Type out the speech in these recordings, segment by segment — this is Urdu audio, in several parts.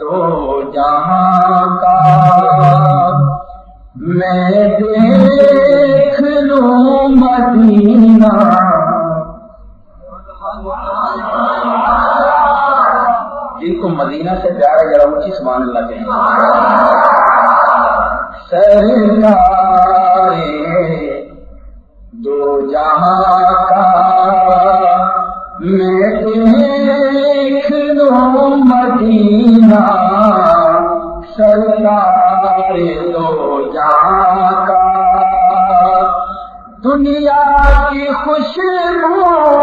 تو جہاں کا میں دیکھ لوں مدینہ۔ جن کو مدینہ سے پیار ذرا اونچی سبحان اللہ کہیں۔ سرکار دنیا کی خوشبو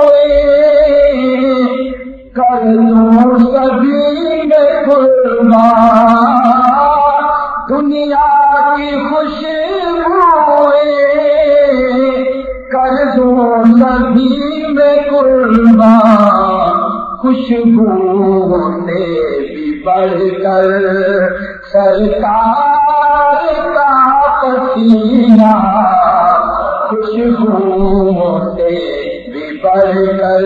کر دوں سبھی میں قربان۔ دنیا کی خوشبو کر دوں سبھی میں قربان۔ خوشبو سے بھی بڑھ کر سرکار کا پسینہ خوشبو بھی بڑھ کر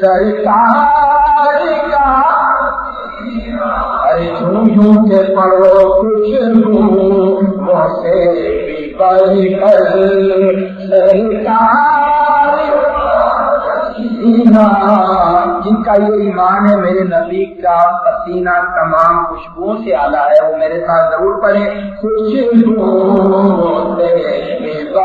سرکار کا ارے جھوم جھوم کے پڑھو خوشبو سے بھی بڑھ کر سرکار جن کا یہ ایمان ہے، میرے نبی کا پسینہ تمام خوشبو سے آلہ ہے، وہ میرے ساتھ ضرور پڑھے خوشبو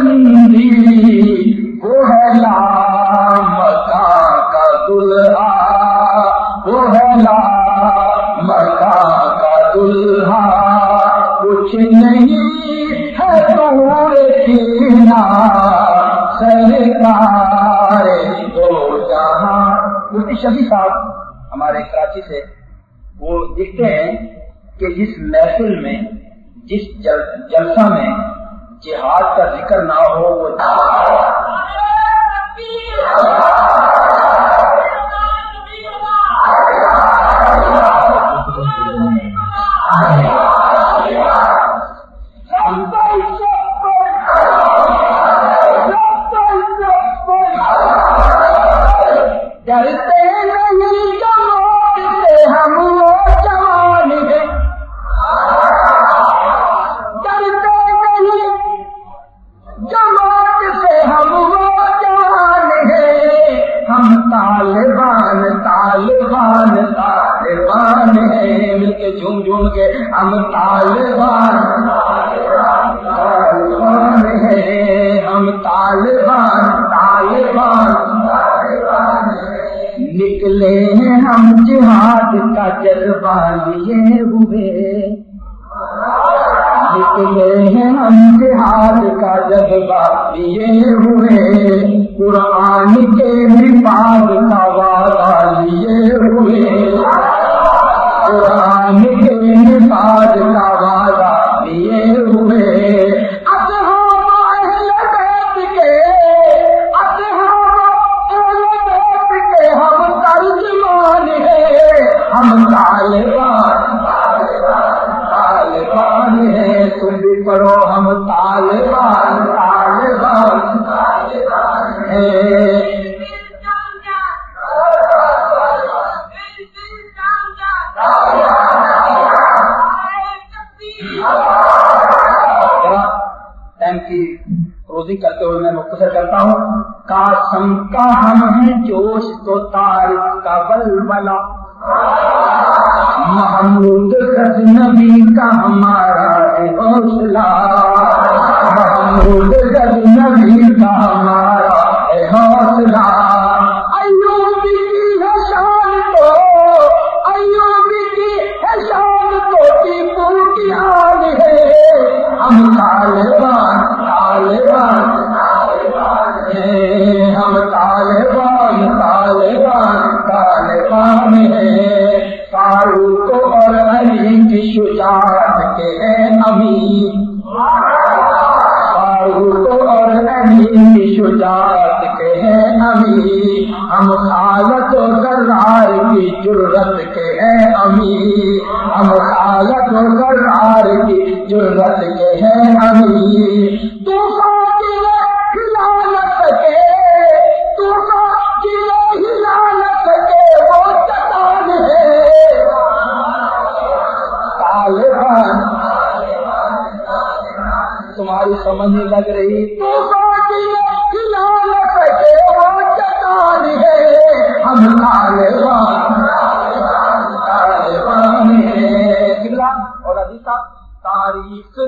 کی وہ ہے لام کا دلہا وہ ہے لام کا دلہا۔ کچھ نہیں ہے دور کینا سرکار دو جہاں۔ مفتی شفیع صاحب ہمارے کراچی سے، وہ لکھتے ہیں کہ جس محفل میں، جس جلسہ میں جہاد کا ذکر نہ ہو وہ طالبان طالبان ہیں مل کے جھوم جھوم کے ہم طالبان طالبان ہیں ہم طالبان طالبان نکلے ہیں ہم جہاد کا جذبہ لیے ہوئے۔ نکلے ہیں ہم جہاد کا جذبہ لیے ہوئے۔ قرآن کے نفاذ کا وعدہ لیے ہوئے۔ قرآن ٹائم کی روزی کرتے ہوئے میں مختصر کرتا ہوں۔ کاسم کا ہم ہیں جوش تو تاریخ کا بلبلا محمود نبی کا ہمارا ہے حوصلہ۔ محمود نبی کا ہمارا ہے ہیں ہم خالت و کرار کی ضرورت کے ہیں امیر ہم خالت و کرار کی ضرورت کے ہیں امیر طوفان وہ چٹان ہے۔ طالبان تمہاری سمجھ لگ رہی؟ ہم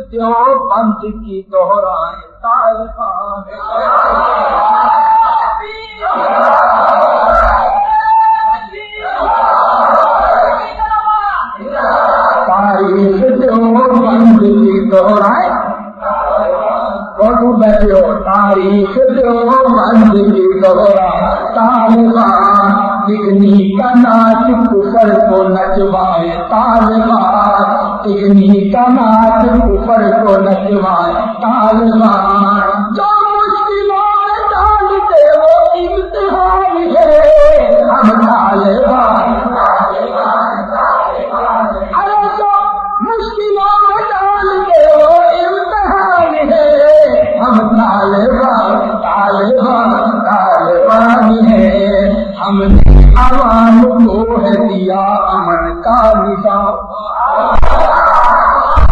تاریخ جو بند کی دوہرائیں تاریخ جو بند کی دوہرائیں بیٹھے ہو تاریخ دو کی دوہرا طالبان ٹکنی کا ناچ کفر کو نچوائے طالبان ٹکنی کا ناچ اوپر کو نچوائے طالبان۔ عوام کو ہے دیا امن کا نظام۔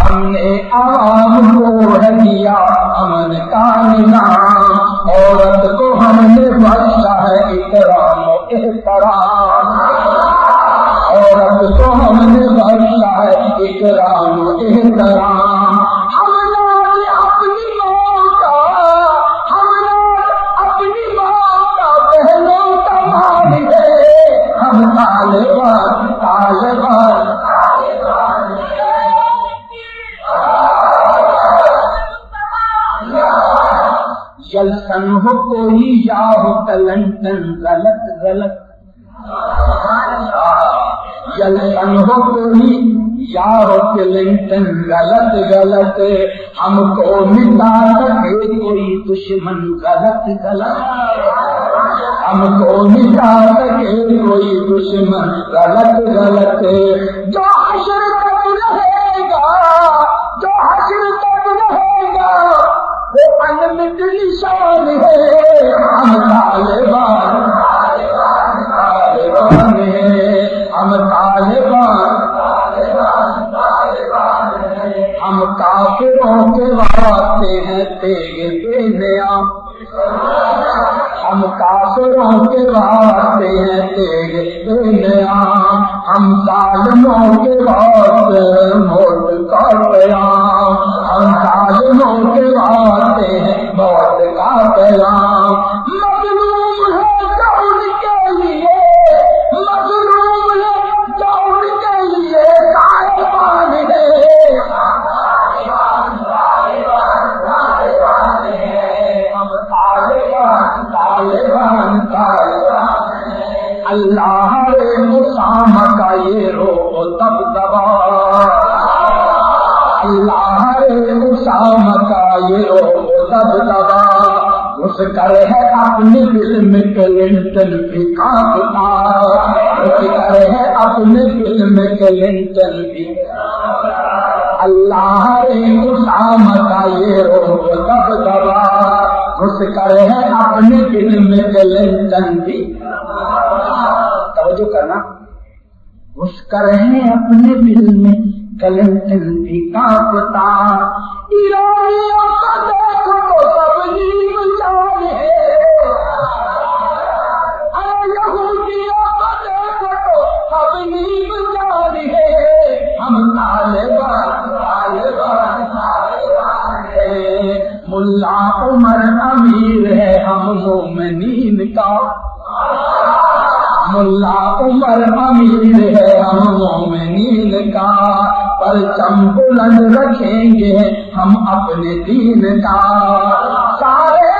ہم نے عوام کو ہے دیا امن کا نظام۔ عورت کو ہم نے بخشا ہے اکرام و احترام۔ عورت کو ہم نے بخشا ہے اکرام و احترام۔ جلسن ہو کوئی یا ہو تلنٹن غلط غلط۔ جلسن ہو کوئی یا ہو کلنٹن غلط غلط۔ ہم کو مٹا سکے کوئی دشمن غلط غلط۔ ہم کو مٹا سکے کوئی دشمن غلط غلط۔ جو حشر تک رہے گا، جو حشر تک رہے گا وہ نشان ہے، ہم طالبان طالبان ہے۔ ہم طالبان، ہم کافروں کے واسطے ہیں تیگ بے نیا۔ ہم کافروں کے واسطے ہیں تیگ بے نیا۔ ہم ظالموں کے واسطے موت کا پیام ہم ظالموں کے واسطے موت مظلوم ہے کے لیے، مظلوم ہے جو کے لیے طالبان ہے۔ ہم طالبان طالبان طالبان۔ اللہ رے مسام کا یہ رو تب دبا۔ اللہ رے مسام کا یہ رو تب دبا۔ اس کر ہے اپنے دل میں کلنٹن بھی کانپتا اس کر ہے اپنے دل میں کلنٹن بھی اللہ رے مسام کا یہ رو تب دبا اس کر ہے اپنے دل میں کلنٹن بھی توجہ کرنا۔ اس کر ہے اپنے دل میں کلنٹن بھی کانپتا اللہ عمر امیر ہے ہم مومنین کا۔ ملا عمر امیر ہے ہم مومنین کا۔ پرچم بلند رکھیں گے ہم اپنے دین کا۔ سارے